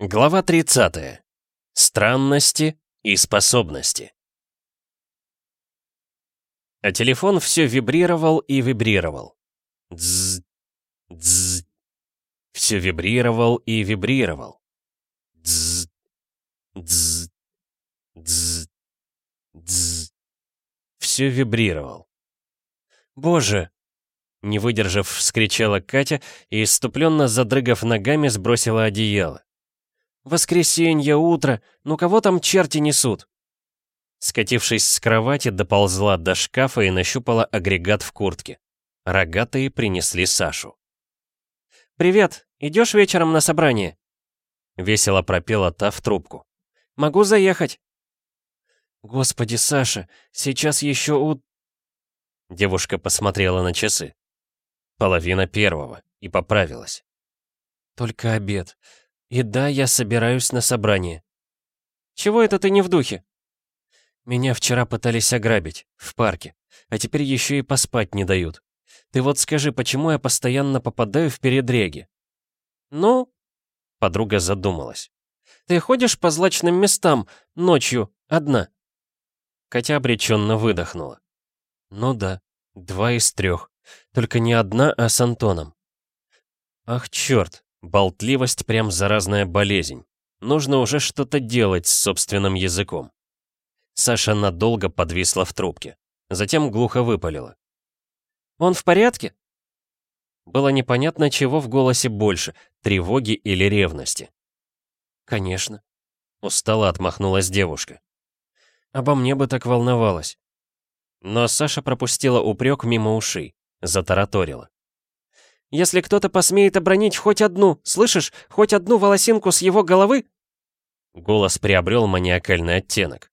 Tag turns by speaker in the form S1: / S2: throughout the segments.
S1: Глава 30. Странности и способности. А телефон все вибрировал и вибрировал. Дз, дз. Все вибрировал и вибрировал. Дз, дз, дз, дз. Все вибрировал. «Боже!» Не выдержав, вскричала Катя и, иступленно задрыгав ногами, сбросила одеяло. «Воскресенье, утро! Ну кого там черти несут?» Скатившись с кровати, доползла до шкафа и нащупала агрегат в куртке. Рогатые принесли Сашу. «Привет! Идешь вечером на собрание?» Весело пропела та в трубку. «Могу заехать?» «Господи, Саша, сейчас еще у...» Девушка посмотрела на часы. Половина первого. И поправилась. «Только обед. И да, я собираюсь на собрание». «Чего это ты не в духе?» «Меня вчера пытались ограбить. В парке. А теперь еще и поспать не дают. Ты вот скажи, почему я постоянно попадаю в передреги?» «Ну?» Подруга задумалась. «Ты ходишь по злачным местам ночью, одна?» Катя обреченно выдохнула. «Ну да, два из трех. Только не одна, а с Антоном. Ах, черт, болтливость прям заразная болезнь. Нужно уже что-то делать с собственным языком. Саша надолго подвисла в трубке. Затем глухо выпалила. «Он в порядке?» Было непонятно, чего в голосе больше, тревоги или ревности. «Конечно», — устало отмахнулась девушка. «Обо мне бы так волновалась». Но Саша пропустила упрек мимо ушей затараторила. «Если кто-то посмеет обронить хоть одну, слышишь, хоть одну волосинку с его головы...» Голос приобрел маниакальный оттенок.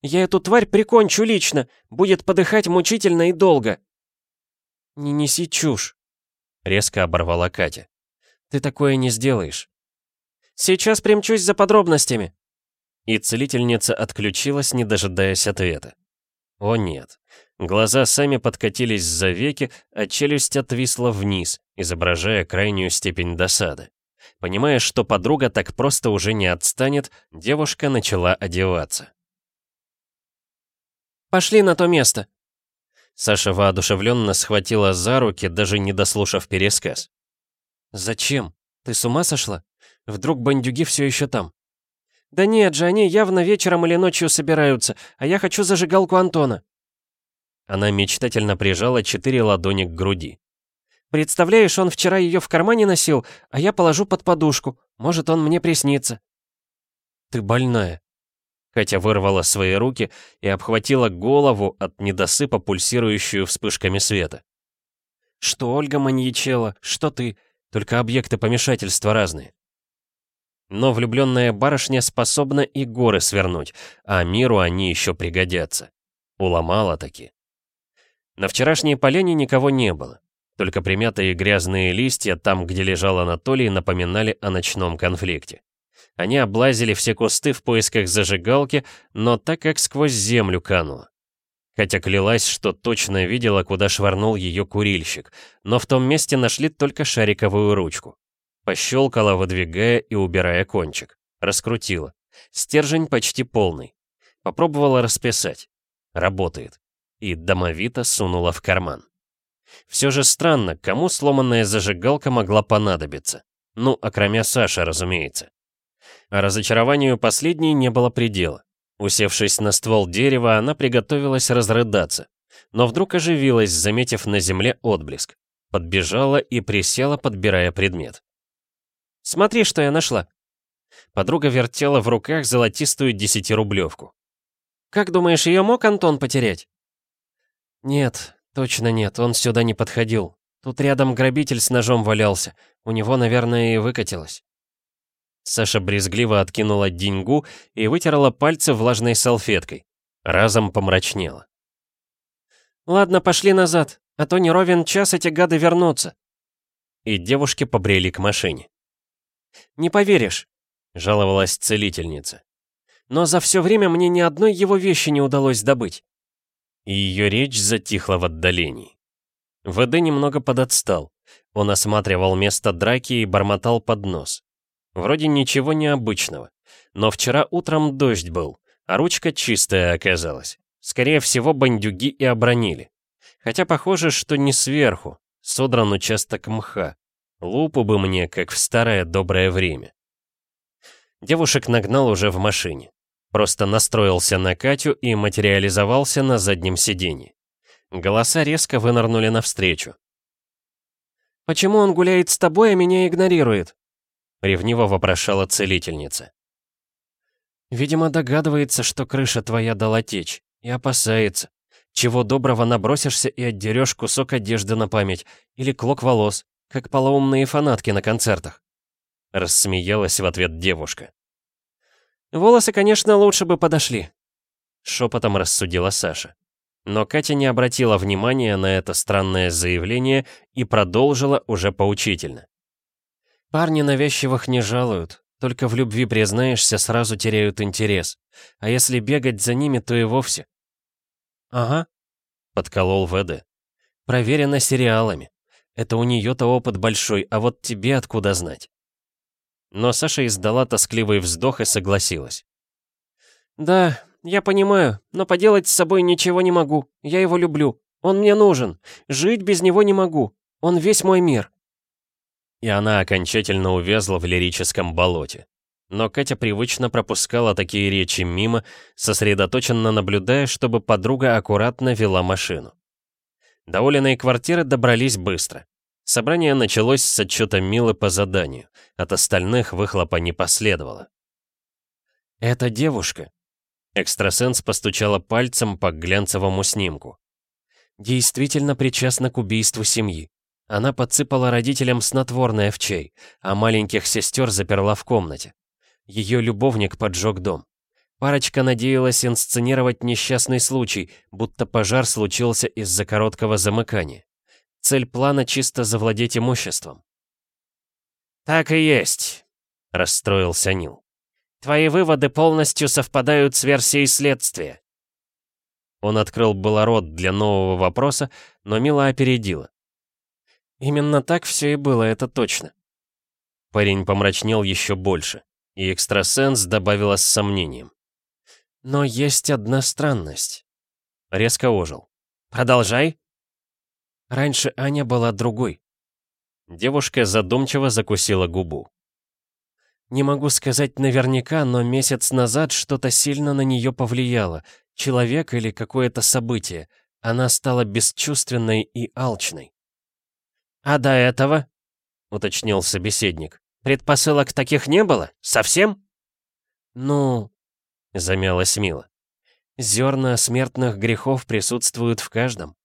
S1: «Я эту тварь прикончу лично, будет подыхать мучительно и долго». «Не неси чушь», — резко оборвала Катя. «Ты такое не сделаешь». «Сейчас примчусь за подробностями». И целительница отключилась, не дожидаясь ответа. О нет. Глаза сами подкатились за веки, а челюсть отвисла вниз, изображая крайнюю степень досады. Понимая, что подруга так просто уже не отстанет, девушка начала одеваться. «Пошли на то место!» Саша воодушевленно схватила за руки, даже не дослушав пересказ. «Зачем? Ты с ума сошла? Вдруг бандюги все еще там?» «Да нет же, они явно вечером или ночью собираются, а я хочу зажигалку Антона». Она мечтательно прижала четыре ладони к груди. «Представляешь, он вчера ее в кармане носил, а я положу под подушку. Может, он мне приснится». «Ты больная». Катя вырвала свои руки и обхватила голову от недосыпа, пульсирующую вспышками света. «Что Ольга маньячела, что ты, только объекты помешательства разные». Но влюбленная барышня способна и горы свернуть, а миру они еще пригодятся. Уломала таки. На вчерашней полене никого не было. Только примятые грязные листья там, где лежал Анатолий, напоминали о ночном конфликте. Они облазили все кусты в поисках зажигалки, но так как сквозь землю кануло. Хотя клялась, что точно видела, куда швырнул ее курильщик, но в том месте нашли только шариковую ручку. Пощелкала, выдвигая и убирая кончик. Раскрутила. Стержень почти полный. Попробовала расписать. Работает. И домовито сунула в карман. Все же странно, кому сломанная зажигалка могла понадобиться. Ну, окромя Саши, разумеется. А разочарованию последней не было предела. Усевшись на ствол дерева, она приготовилась разрыдаться. Но вдруг оживилась, заметив на земле отблеск. Подбежала и присела, подбирая предмет. Смотри, что я нашла!» Подруга вертела в руках золотистую десятирублевку. «Как думаешь, ее мог Антон потерять?» «Нет, точно нет, он сюда не подходил. Тут рядом грабитель с ножом валялся. У него, наверное, и выкатилось». Саша брезгливо откинула деньгу и вытерла пальцы влажной салфеткой. Разом помрачнела. «Ладно, пошли назад, а то не ровен час эти гады вернутся». И девушки побрели к машине. «Не поверишь», — жаловалась целительница. «Но за все время мне ни одной его вещи не удалось добыть». И ее речь затихла в отдалении. ВД немного подотстал. Он осматривал место драки и бормотал под нос. Вроде ничего необычного. Но вчера утром дождь был, а ручка чистая оказалась. Скорее всего, бандюги и обронили. Хотя похоже, что не сверху, содран участок мха. Лупу бы мне, как в старое доброе время. Девушек нагнал уже в машине. Просто настроился на Катю и материализовался на заднем сиденье. Голоса резко вынырнули навстречу.
S2: «Почему он гуляет с тобой, а меня игнорирует?»
S1: Ревниво вопрошала целительница.
S2: «Видимо, догадывается, что крыша твоя дала течь, и опасается. Чего доброго набросишься и отдерешь кусок одежды на память, или клок волос, как полоумные фанатки на концертах».
S1: Рассмеялась в ответ девушка.
S2: «Волосы, конечно, лучше бы подошли», —
S1: шепотом рассудила Саша. Но Катя не обратила внимания на это странное заявление и продолжила уже поучительно.
S2: «Парни навязчивых не жалуют, только в любви признаешься, сразу теряют интерес. А если бегать за ними, то и вовсе».
S1: «Ага», — подколол ВД.
S2: «Проверено сериалами. Это у нее-то опыт большой, а вот тебе откуда знать?»
S1: Но Саша издала тоскливый вздох и согласилась.
S2: «Да, я понимаю, но поделать с собой ничего не могу. Я его люблю. Он мне нужен. Жить без него не могу. Он весь мой мир».
S1: И она окончательно увязла в лирическом болоте. Но Катя привычно пропускала такие речи мимо, сосредоточенно наблюдая, чтобы подруга аккуратно вела машину. До квартиры добрались быстро. Собрание началось с отчета Милы по заданию. От остальных выхлопа не последовало.
S2: «Это девушка»,
S1: Экстрасенс постучала пальцем по глянцевому снимку.
S2: Действительно причастна к убийству семьи. Она подсыпала родителям снотворное в чай, а маленьких сестер заперла в комнате. Ее любовник поджег дом. Парочка надеялась инсценировать несчастный случай, будто пожар случился из-за короткого замыкания. Цель плана чисто завладеть имуществом.
S1: «Так и есть», — расстроился Нил.
S2: Твои выводы полностью совпадают с версией следствия.
S1: Он открыл было рот для нового вопроса, но Мила опередила.
S2: Именно так все и было, это точно.
S1: Парень помрачнел еще больше, и экстрасенс добавила с сомнением.
S2: Но есть одна странность.
S1: Резко ожил.
S2: Продолжай. Раньше Аня была другой.
S1: Девушка задумчиво закусила губу.
S2: Не могу сказать наверняка, но месяц назад что-то сильно на нее повлияло. Человек или какое-то событие. Она стала бесчувственной и алчной.
S1: «А до этого?» — уточнил собеседник. «Предпосылок таких не было? Совсем?»
S2: «Ну...» — замялась Мила. «Зерна смертных грехов присутствуют в каждом.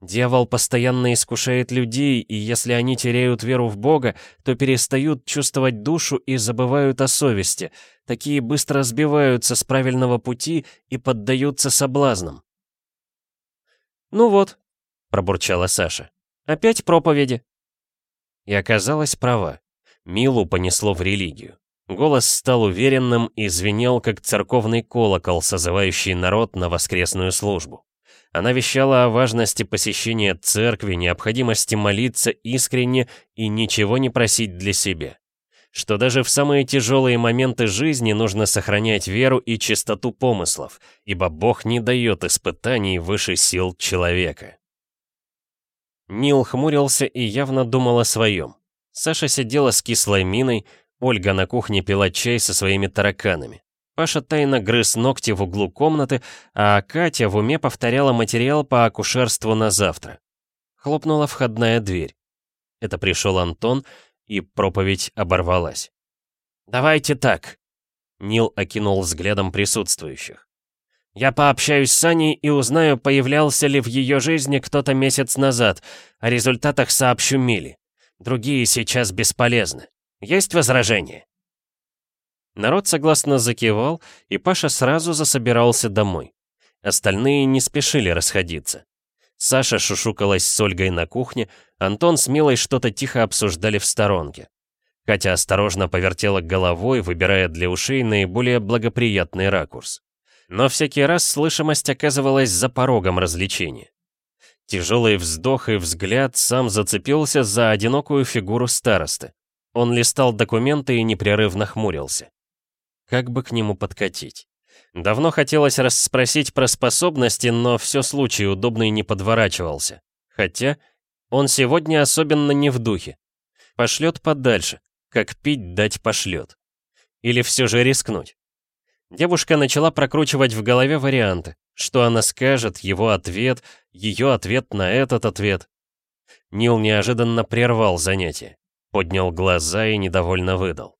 S2: Дьявол постоянно искушает людей, и если они теряют веру в Бога, то перестают чувствовать душу и забывают о совести. Такие быстро сбиваются с правильного пути и поддаются соблазнам.
S1: «Ну вот», — пробурчала Саша, — «опять проповеди».
S2: И оказалась права. Милу понесло в религию. Голос стал уверенным и звенел, как церковный колокол, созывающий народ на воскресную службу. Она вещала о важности посещения церкви, необходимости молиться искренне и ничего не просить для себя. Что даже в самые тяжелые моменты жизни нужно сохранять веру и чистоту помыслов, ибо Бог не дает испытаний выше сил человека. Нил хмурился и явно думал о своем. Саша сидела с кислой миной, Ольга на кухне пила чай со своими тараканами. Паша тайно грыз ногти в углу комнаты, а Катя в уме повторяла материал по акушерству на завтра. Хлопнула входная дверь. Это пришел Антон, и проповедь оборвалась.
S1: «Давайте так», —
S2: Нил окинул взглядом присутствующих.
S1: «Я пообщаюсь с Аней и узнаю, появлялся ли в ее жизни кто-то месяц назад. О результатах сообщу Миле. Другие сейчас бесполезны. Есть возражения?»
S2: Народ согласно закивал, и Паша сразу засобирался домой. Остальные не спешили расходиться. Саша шушукалась с Ольгой на кухне, Антон с Милой что-то тихо обсуждали в сторонке. Катя осторожно повертела головой, выбирая для ушей наиболее благоприятный ракурс. Но всякий раз слышимость оказывалась за порогом развлечения. Тяжелый вздох и взгляд сам зацепился за одинокую фигуру старосты. Он листал документы и непрерывно хмурился. Как бы к нему подкатить? Давно хотелось расспросить про способности, но все случай удобный не подворачивался. Хотя он сегодня особенно не в духе. Пошлет подальше, как пить дать пошлет. Или все же рискнуть? Девушка начала прокручивать в голове варианты. Что она скажет, его ответ, ее ответ на этот ответ. Нил неожиданно прервал занятие, поднял глаза и недовольно выдал.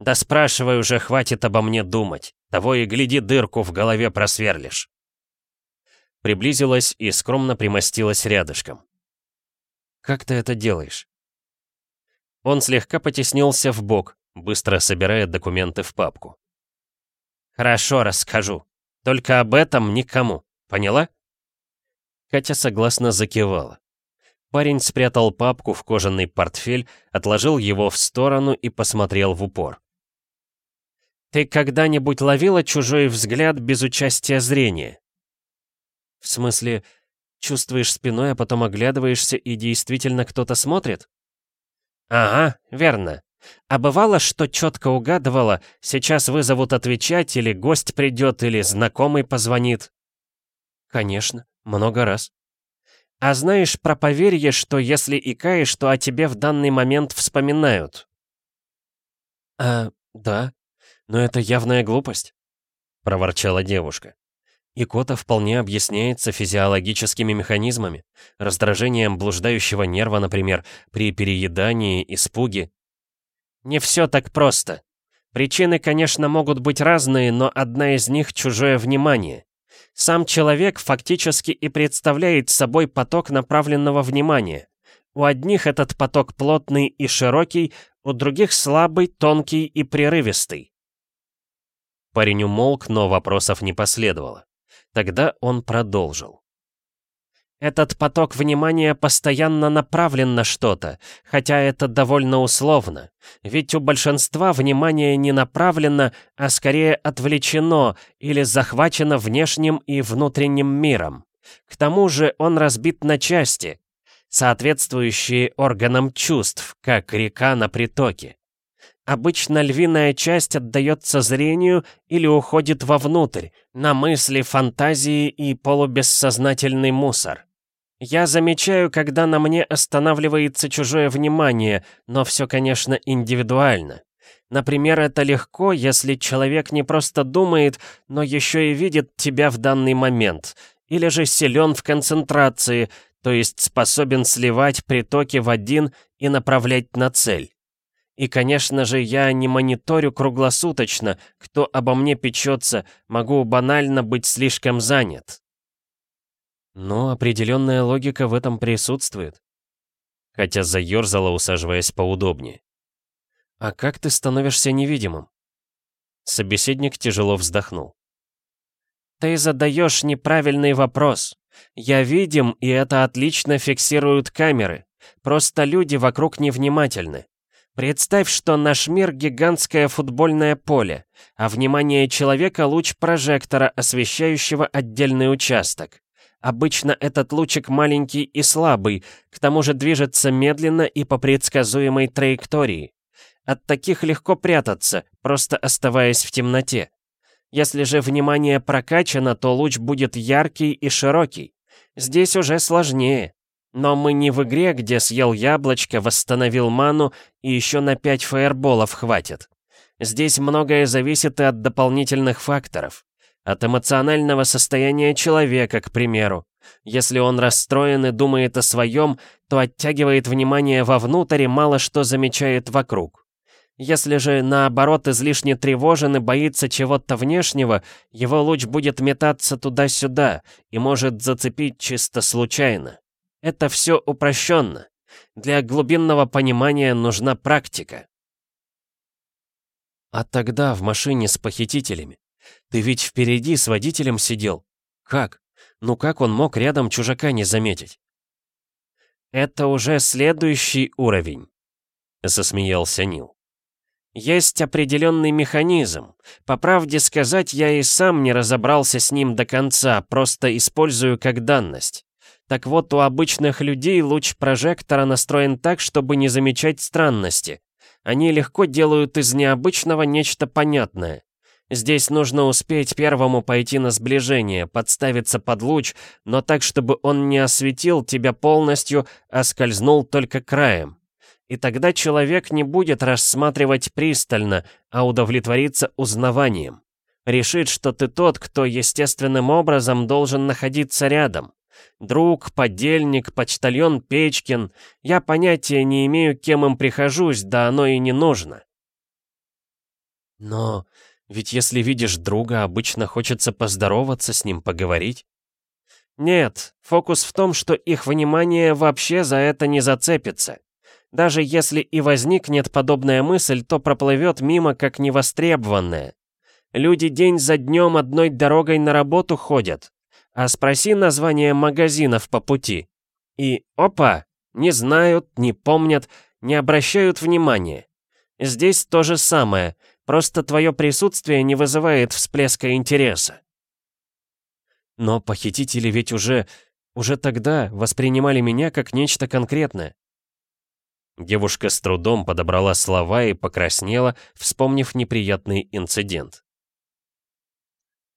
S2: «Да спрашивай уже, хватит обо мне думать. Того и гляди, дырку в голове просверлишь». Приблизилась и скромно примостилась рядышком. «Как ты это делаешь?» Он слегка потеснился в бок, быстро собирая документы в папку. «Хорошо, расскажу. Только об этом никому. Поняла?» Катя согласно закивала. Парень спрятал папку в кожаный портфель, отложил его в сторону и посмотрел в упор. «Ты когда-нибудь ловила чужой взгляд без участия зрения?» «В смысле, чувствуешь спиной, а потом оглядываешься и действительно кто-то смотрит?» «Ага, верно. А бывало, что четко угадывала, сейчас вызовут отвечать, или гость придет, или знакомый позвонит?» «Конечно, много раз». «А знаешь про поверье, что если икаешь, то о тебе в данный момент вспоминают?» «А, да», но это явная глупость», — проворчала девушка. Икота вполне объясняется физиологическими механизмами, раздражением блуждающего нерва, например, при переедании, испуге. Не все так просто. Причины, конечно, могут быть разные, но одна из них — чужое внимание. Сам человек фактически и представляет собой поток направленного внимания. У одних этот поток плотный и широкий, у других слабый, тонкий и прерывистый. Парень умолк, но вопросов не последовало. Тогда он продолжил. Этот поток внимания постоянно направлен на что-то, хотя это довольно условно. Ведь у большинства внимание не направлено, а скорее отвлечено или захвачено внешним и внутренним миром. К тому же он разбит на части, соответствующие органам чувств, как река на притоке. Обычно львиная часть отдается зрению или уходит вовнутрь, на мысли, фантазии и полубессознательный мусор. Я замечаю, когда на мне останавливается чужое внимание, но все, конечно, индивидуально. Например, это легко, если человек не просто думает, но еще и видит тебя в данный момент, или же силен в концентрации, то есть способен сливать притоки в один и направлять на цель. И, конечно же, я не мониторю круглосуточно, кто обо мне печется, могу банально быть слишком занят. Но определенная логика в этом присутствует. Хотя заерзала, усаживаясь поудобнее. А как ты становишься невидимым? Собеседник тяжело вздохнул. Ты задаешь неправильный вопрос. Я видим, и это отлично фиксируют камеры. Просто люди вокруг невнимательны. Представь, что наш мир — гигантское футбольное поле, а внимание человека — луч прожектора, освещающего отдельный участок. Обычно этот лучик маленький и слабый, к тому же движется медленно и по предсказуемой траектории. От таких легко прятаться, просто оставаясь в темноте. Если же внимание прокачано, то луч будет яркий и широкий. Здесь уже сложнее. Но мы не в игре, где съел яблочко, восстановил ману и еще на 5 фаерболов хватит. Здесь многое зависит и от дополнительных факторов. От эмоционального состояния человека, к примеру. Если он расстроен и думает о своем, то оттягивает внимание вовнутрь и мало что замечает вокруг. Если же, наоборот, излишне тревожен и боится чего-то внешнего, его луч будет метаться туда-сюда и может зацепить чисто случайно. Это все упрощенно. Для глубинного понимания нужна практика. А тогда в машине с похитителями. Ты ведь впереди с водителем сидел. Как? Ну как он мог рядом чужака не заметить? Это уже следующий уровень, засмеялся Нил. Есть определенный механизм. По правде сказать, я и сам не разобрался с ним до конца, просто использую как данность. Так вот, у обычных людей луч прожектора настроен так, чтобы не замечать странности.
S1: Они легко делают из необычного нечто понятное. Здесь нужно успеть первому пойти на сближение, подставиться под луч, но так, чтобы он не осветил тебя полностью, а скользнул только краем. И тогда человек не будет рассматривать пристально, а удовлетвориться узнаванием. Решит, что ты тот, кто естественным образом должен находиться рядом. Друг, подельник, почтальон Печкин. Я понятия не имею, кем им прихожусь, да оно и не нужно. Но ведь если видишь друга, обычно хочется поздороваться с ним, поговорить. Нет, фокус в том, что их внимание вообще за это не зацепится. Даже если и возникнет подобная мысль, то проплывет мимо как невостребованная. Люди день за днем одной дорогой на работу ходят. А спроси название магазинов по пути. И опа, не знают, не помнят, не обращают внимания. Здесь то же самое, просто твое присутствие не вызывает всплеска интереса. Но похитители ведь уже, уже тогда воспринимали меня как нечто конкретное.
S2: Девушка с трудом подобрала слова и покраснела, вспомнив неприятный инцидент.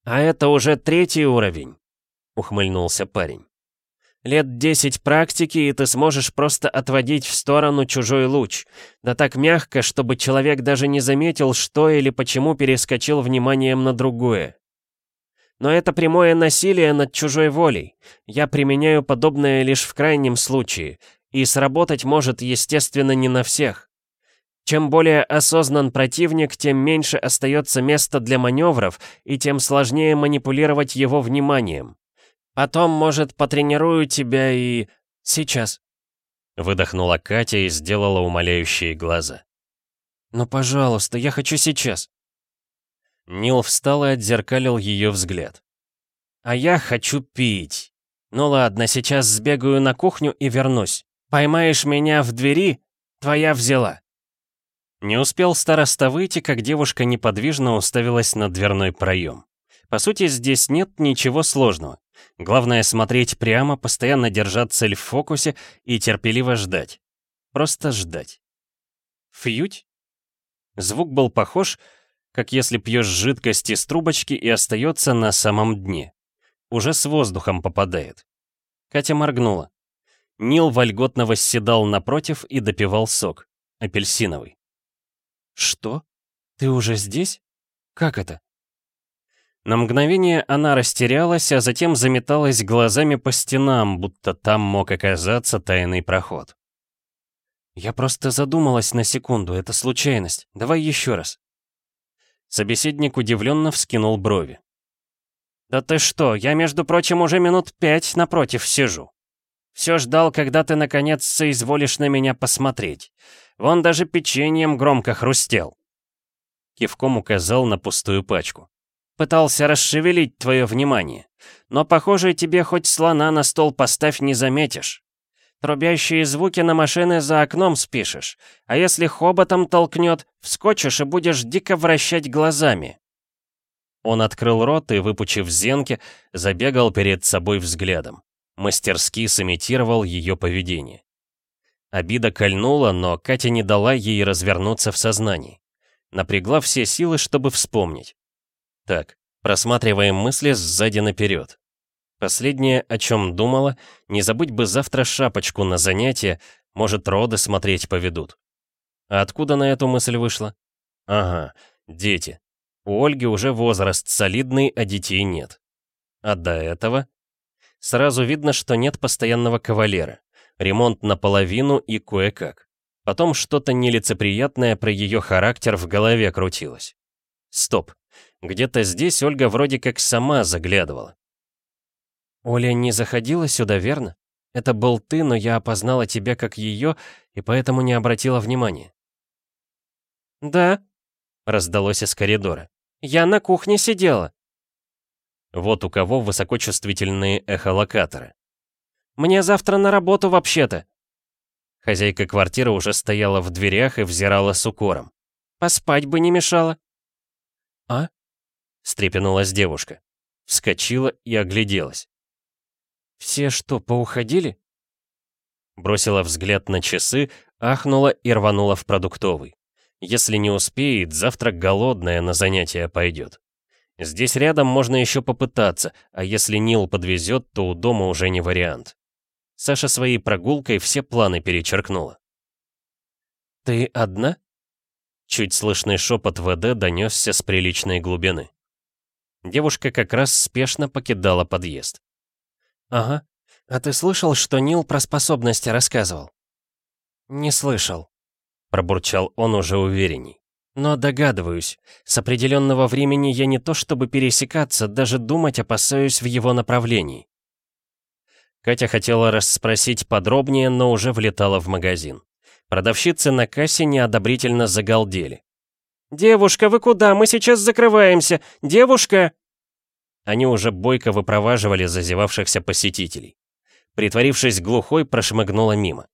S1: «А это уже третий уровень», — ухмыльнулся парень. «Лет десять практики, и ты сможешь просто отводить в сторону чужой луч. Да так мягко, чтобы человек даже не заметил, что или почему перескочил вниманием на другое. Но это прямое насилие над чужой волей. Я применяю подобное лишь в крайнем случае, и сработать может, естественно, не на всех. Чем более осознан противник, тем меньше остается места для маневров, и тем сложнее манипулировать его вниманием. Потом, может, потренирую тебя и... сейчас.
S2: Выдохнула Катя и сделала умоляющие глаза.
S1: «Ну, пожалуйста, я хочу сейчас».
S2: Нил встал и отзеркалил ее взгляд.
S1: «А я хочу пить. Ну ладно, сейчас сбегаю на кухню и вернусь. Поймаешь меня в двери, твоя взяла».
S2: Не успел староста выйти, как девушка неподвижно уставилась на дверной проем. По сути, здесь нет ничего сложного. Главное смотреть прямо, постоянно держать цель в фокусе и терпеливо ждать. Просто ждать. Фьють? Звук был похож, как если пьешь жидкость из трубочки и остается на самом дне. Уже с воздухом попадает. Катя моргнула. Нил вольготно восседал напротив и допивал сок. Апельсиновый.
S1: «Что? Ты уже здесь? Как это?»
S2: На мгновение она растерялась, а затем заметалась глазами по стенам, будто там мог оказаться тайный проход.
S1: «Я просто задумалась на секунду, это случайность. Давай еще раз».
S2: Собеседник удивленно вскинул брови.
S1: «Да ты что, я, между прочим, уже минут пять напротив сижу. Все ждал, когда ты наконец соизволишь на меня посмотреть. Вон даже печеньем громко хрустел.
S2: Кивком указал на пустую пачку.
S1: Пытался расшевелить твое внимание. Но, похоже, тебе хоть слона на стол поставь не заметишь. Трубящие звуки на машины за окном спишешь. А если хоботом толкнет, вскочишь и будешь дико вращать глазами.
S2: Он открыл рот и, выпучив зенки, забегал перед собой взглядом мастерски сымитировал ее поведение. Обида кольнула, но Катя не дала ей развернуться в сознании. Напрягла все силы, чтобы вспомнить. Так, просматриваем мысли сзади наперед. Последнее, о чем думала, не забыть бы завтра шапочку на занятие, может, роды смотреть поведут. А откуда на эту мысль вышла? Ага, дети. У Ольги уже возраст солидный, а детей нет. А до этого Сразу видно, что нет постоянного кавалера. Ремонт наполовину и кое-как. Потом что-то нелицеприятное про ее характер в голове крутилось. Стоп. Где-то здесь Ольга вроде как сама заглядывала.
S1: «Оля не заходила сюда, верно? Это был ты, но я опознала тебя как ее, и поэтому не обратила внимания». «Да», — раздалось из коридора. «Я на кухне сидела».
S2: Вот у кого высокочувствительные эхолокаторы.
S1: «Мне завтра на работу вообще-то!»
S2: Хозяйка квартиры уже стояла в дверях и взирала с укором.
S1: «Поспать бы не мешало».
S2: «А?» — встрепенулась девушка. Вскочила и огляделась.
S1: «Все что, поуходили?»
S2: Бросила взгляд на часы, ахнула и рванула в продуктовый. Если не успеет, завтра голодная на занятия пойдет. Здесь рядом можно еще попытаться, а если Нил подвезет, то у дома уже не вариант. Саша своей прогулкой все планы перечеркнула. «Ты одна?» Чуть слышный шепот ВД донесся с приличной глубины. Девушка как раз спешно покидала подъезд. «Ага. А ты слышал, что Нил про способности рассказывал?» «Не слышал», — пробурчал он уже уверенней. «Но догадываюсь, с определенного времени я не то чтобы пересекаться, даже думать опасаюсь в его направлении». Катя хотела расспросить подробнее, но уже влетала в магазин. Продавщицы на кассе неодобрительно загалдели. «Девушка, вы куда? Мы сейчас закрываемся! Девушка!» Они уже бойко выпроваживали зазевавшихся посетителей. Притворившись глухой, прошмыгнула мимо.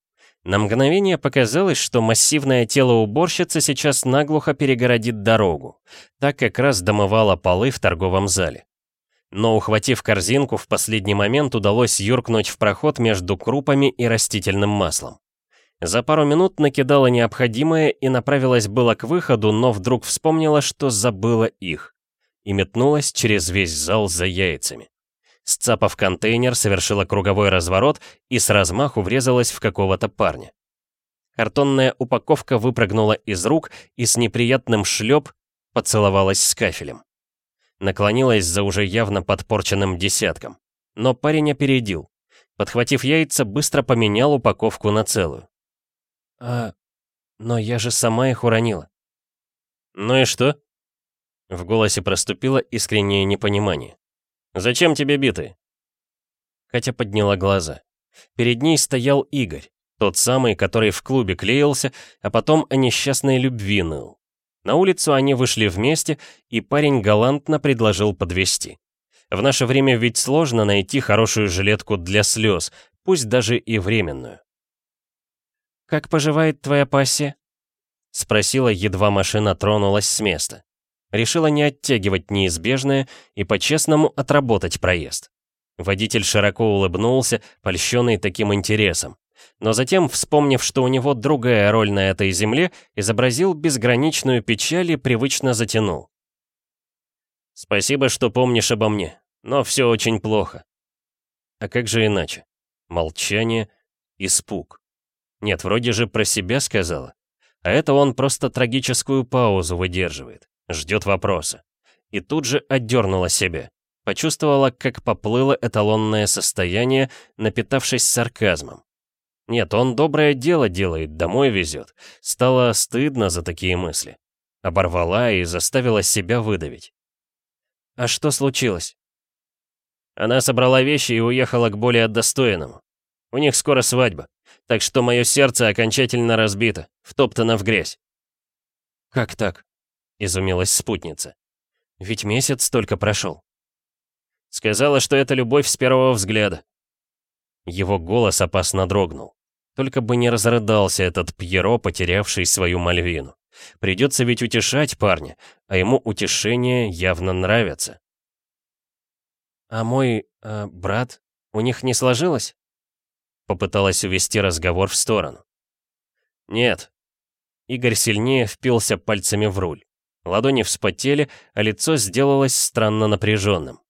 S2: На мгновение показалось, что массивное тело уборщицы сейчас наглухо перегородит дорогу. Так как раз домывала полы в торговом зале но, ухватив корзинку, в последний момент удалось юркнуть в проход между крупами и растительным маслом. За пару минут накидала необходимое и направилась было к выходу, но вдруг вспомнила, что забыла их. И метнулась через весь зал за яйцами. Сцапав контейнер, совершила круговой разворот и с размаху врезалась в какого-то парня. Картонная упаковка выпрыгнула из рук и с неприятным шлеп поцеловалась с кафелем наклонилась за уже явно подпорченным десятком. Но парень опередил. Подхватив яйца, быстро поменял упаковку на целую. «А... но я же сама их уронила». «Ну и что?» В голосе проступило искреннее непонимание. «Зачем тебе биты?» Катя подняла глаза. Перед ней стоял Игорь, тот самый, который в клубе клеился, а потом о несчастной любви ныл. На улицу они вышли вместе, и парень галантно предложил подвести. В наше время ведь сложно найти хорошую жилетку для слез, пусть даже и временную. «Как поживает твоя пассия?» — спросила, едва машина тронулась с места. Решила не оттягивать неизбежное и по-честному отработать проезд. Водитель широко улыбнулся, польщенный таким интересом но затем, вспомнив, что у него другая роль на этой земле, изобразил безграничную печаль и привычно затянул. «Спасибо, что помнишь обо мне, но все очень плохо». А как же иначе? Молчание, испуг. Нет, вроде же про себя сказала. А это он просто трагическую паузу выдерживает, ждет вопроса. И тут же отдернула себя. Почувствовала, как поплыло эталонное состояние, напитавшись сарказмом. Нет, он доброе дело делает, домой везет. Стало стыдно за такие мысли. Оборвала и заставила себя выдавить. А что случилось? Она собрала вещи и уехала к более достойному. У них скоро свадьба, так что мое сердце окончательно разбито, втоптано в грязь. «Как так?» — изумилась спутница. «Ведь месяц только прошел». Сказала, что это любовь с первого взгляда. Его голос опасно дрогнул. Только бы не разрыдался этот Пьеро, потерявший свою Мальвину. Придется ведь утешать парня, а ему утешение явно нравится. «А мой... Э, брат? У них не сложилось?» Попыталась увести разговор в сторону. «Нет». Игорь сильнее впился пальцами в руль. Ладони вспотели, а лицо сделалось странно напряженным.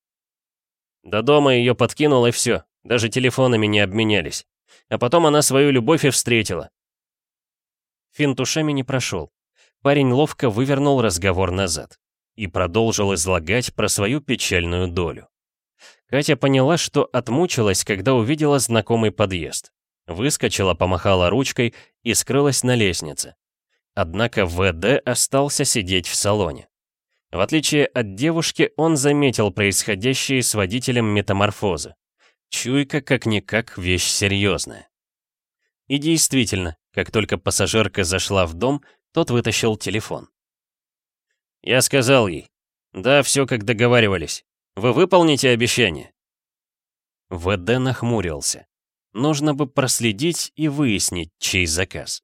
S2: До дома ее подкинул и все. Даже телефонами не обменялись. А потом она свою любовь и встретила. Финт ушами не прошел. Парень ловко вывернул разговор назад и продолжил излагать про свою печальную долю. Катя поняла, что отмучилась, когда увидела знакомый подъезд. Выскочила, помахала ручкой и скрылась на лестнице. Однако ВД остался сидеть в салоне. В отличие от девушки, он заметил происходящие с водителем метаморфозы. Чуйка как-никак вещь серьезная. И действительно, как только пассажирка зашла в дом, тот вытащил телефон. Я сказал ей, да, все как договаривались. Вы выполните обещание? ВД нахмурился. Нужно бы проследить и выяснить, чей заказ.